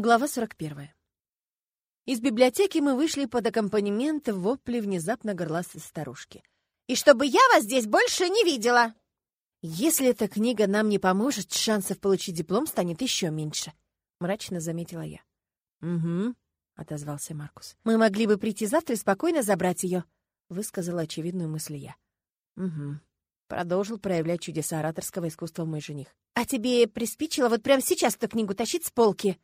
Глава 41. Из библиотеки мы вышли под аккомпанемент вопли внезапно горластой старушки. «И чтобы я вас здесь больше не видела!» «Если эта книга нам не поможет, шансов получить диплом станет еще меньше», — мрачно заметила я. «Угу», — отозвался Маркус. «Мы могли бы прийти завтра и спокойно забрать ее», — высказала очевидную мысль я. «Угу», — продолжил проявлять чудеса ораторского искусства мой жених. «А тебе приспичило вот прямо сейчас эту книгу тащить с полки?»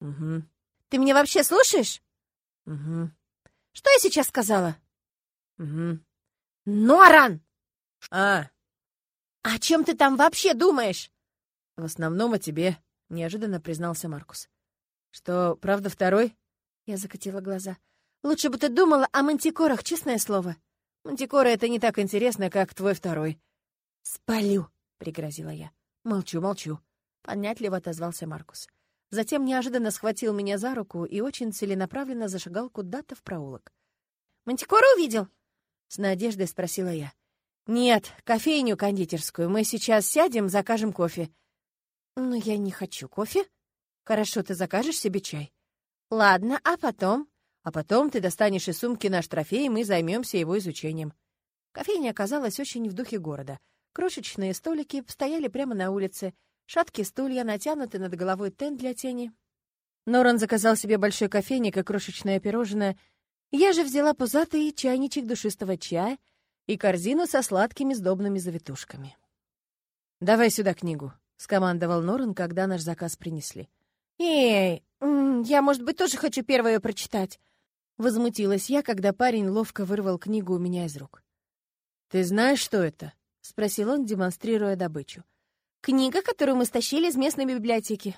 Угу. Ты меня вообще слушаешь? Угу. Что я сейчас сказала? Угу. Норан! А. О чем ты там вообще думаешь? В основном о тебе, неожиданно признался Маркус. Что, правда, второй? Я закатила глаза. Лучше бы ты думала о мантикорах, честное слово. Мантикоры — это не так интересно, как твой второй. Спалю, пригрозила я. Молчу, молчу. Понятливо отозвался Маркус. Затем неожиданно схватил меня за руку и очень целенаправленно зашагал куда-то в проулок. «Мантикора увидел?» — с надеждой спросила я. «Нет, кофейню кондитерскую. Мы сейчас сядем, закажем кофе». «Но я не хочу кофе». «Хорошо, ты закажешь себе чай». «Ладно, а потом?» «А потом ты достанешь из сумки наш трофей, и мы займемся его изучением». Кофейня оказалась очень в духе города. Крошечные столики стояли прямо на улице — Шаткие стулья, натянуты над головой тент для тени. Норан заказал себе большой кофейник и крошечное пирожное. Я же взяла пузатый чайничек душистого чая и корзину со сладкими сдобными завитушками. «Давай сюда книгу», — скомандовал Норан, когда наш заказ принесли. «Эй, я, может быть, тоже хочу первое прочитать», — возмутилась я, когда парень ловко вырвал книгу у меня из рук. «Ты знаешь, что это?» — спросил он, демонстрируя добычу. Книга, которую мы стащили из местной библиотеки.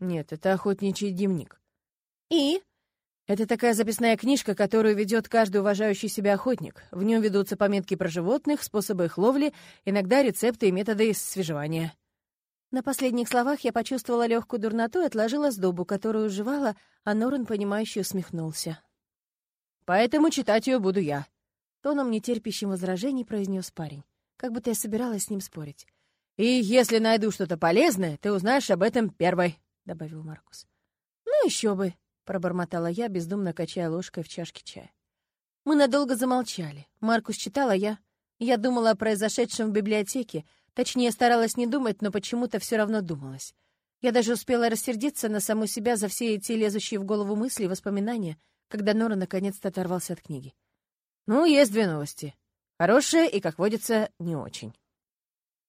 Нет, это охотничий дневник. И? Это такая записная книжка, которую ведет каждый уважающий себя охотник. В нем ведутся пометки про животных, способы их ловли, иногда рецепты и методы свежевания. На последних словах я почувствовала легкую дурноту и отложила сдобу, которую жевала, а Норан, понимающе усмехнулся. «Поэтому читать ее буду я», — тоном нетерпящим возражений произнес парень, как будто я собиралась с ним спорить. «И если найду что-то полезное, ты узнаешь об этом первой», — добавил Маркус. «Ну еще бы», — пробормотала я, бездумно качая ложкой в чашке чая. Мы надолго замолчали. Маркус читал, а я... Я думала о произошедшем в библиотеке. Точнее, старалась не думать, но почему-то все равно думалась. Я даже успела рассердиться на саму себя за все эти лезущие в голову мысли и воспоминания, когда Нора наконец-то оторвался от книги. Ну, есть две новости. Хорошая и, как водится, не очень.